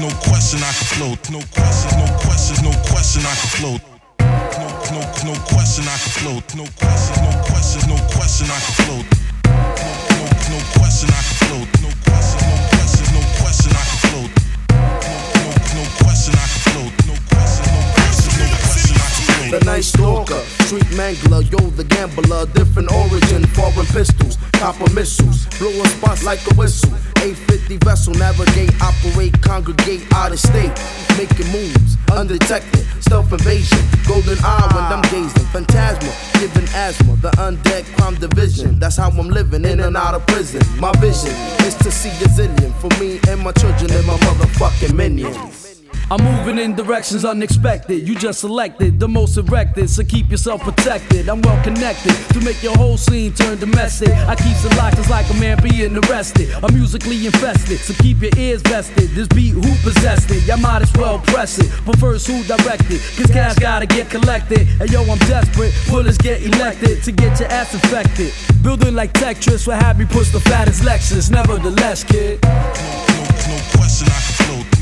no question I can float. No questions, no questions, no question I can float. No, no, no question I can float. No questions, no questions, no question I can float. No, no, no question I can float. No questions, no questions, no question I can float. No, no, no question I can float. No questions, no questions, no question I can float. The night stalker, street mangler, yo the gambler, different origin, foreign pistols, copper missiles, blowing spots like a whistle. 850 vessel, navigate, operate, congregate out of state, making moves, undetected, stealth invasion, golden eye when I'm gazing, phantasma, giving asthma, the undead crime division. That's how I'm living in and out of prison. My vision is to see a zillion for me and my children and my motherfucking minions. I'm moving in directions unexpected. You just selected the most erected, so keep yourself protected. I'm well connected to make your whole scene turn domestic. I keep it locked like a man being arrested. I'm musically infested, so keep your ears vested. This beat, who possessed it? Y'all might as well press it. But first, who directed? Cause cash gotta get collected. And yo, I'm desperate. Bullets get elected to get your ass infected. Building like Tetris, what have me push the fattest Lexus. Nevertheless, kid. No, no question I can.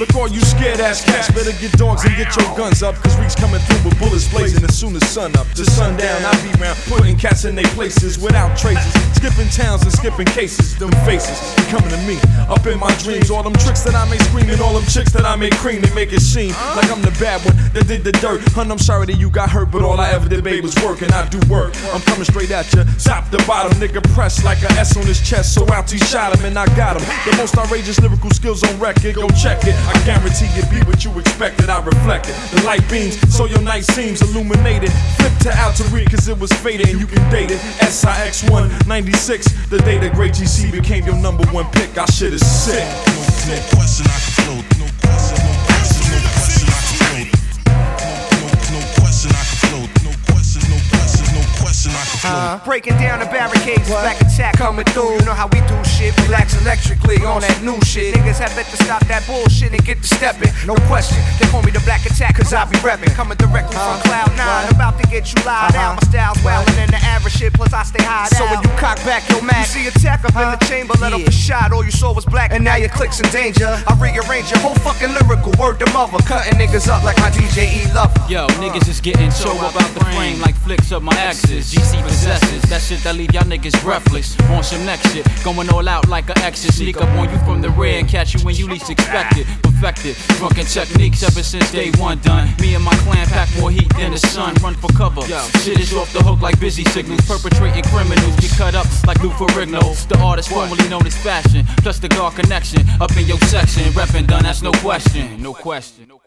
Look, all you scared ass cats better get dogs and get your guns up. Cause Reek's coming through with bullets blazing as soon as sun up. To sundown, I be round putting cats in their places without traces. Skipping towns and skipping cases. Them faces coming to me up in my dreams. All them tricks that I make screaming, all them chicks that I make cream. They make it seem like I'm the bad one that did the dirt. Hun, I'm sorry that you got hurt, but all I ever did, babe, was work. And I do work. I'm coming straight at ya, top to bottom. Nigga pressed like a S on his chest. So out he shot him and I got him. The most outrageous lyrical skills on record. Go check it. I guarantee it be what you expected. I reflected the light beams, so your night seems illuminated. Flip to Al' Tariq, cause it was faded and you can date it. SIX1 96, the day that Great GC became your number one pick. Our shit is sick. No, no question I can float. No question I. Breaking down the barricades, black attack coming through. You know how we do shit, relax electrically on that new shit. Niggas have better stop that bullshit and get to stepping. No question, they call me the black attack cause I be reppin'. Coming directly from Cloud 9, about to get you lied uh-huh. out. My style's wildin' in the average shit, plus I stay high So when you cock back your mag, you see attack up in the chamber, let up a shot. All you saw was black, and now your click's in danger. I rearrange your whole fucking lyrical word to mother. Cutting niggas up like my DJ E Lover. Yo, niggas is getting so up out the frame like flicks of my exes. GC possesses that shit that leave y'all niggas breathless. On some next shit, going all out like a exit. Sneak up on you from the rear and catch you when you least expect it. Perfected, drunken techniques ever since day one done. Me and my clan pack more heat than the sun. Run for cover. Shit is off the hook like busy signals. Perpetrating criminals get cut up like Lou Ferrigno. The artist formerly known as Fashion. Plus the God connection up in your section. Reppin' done, that's no question. No question.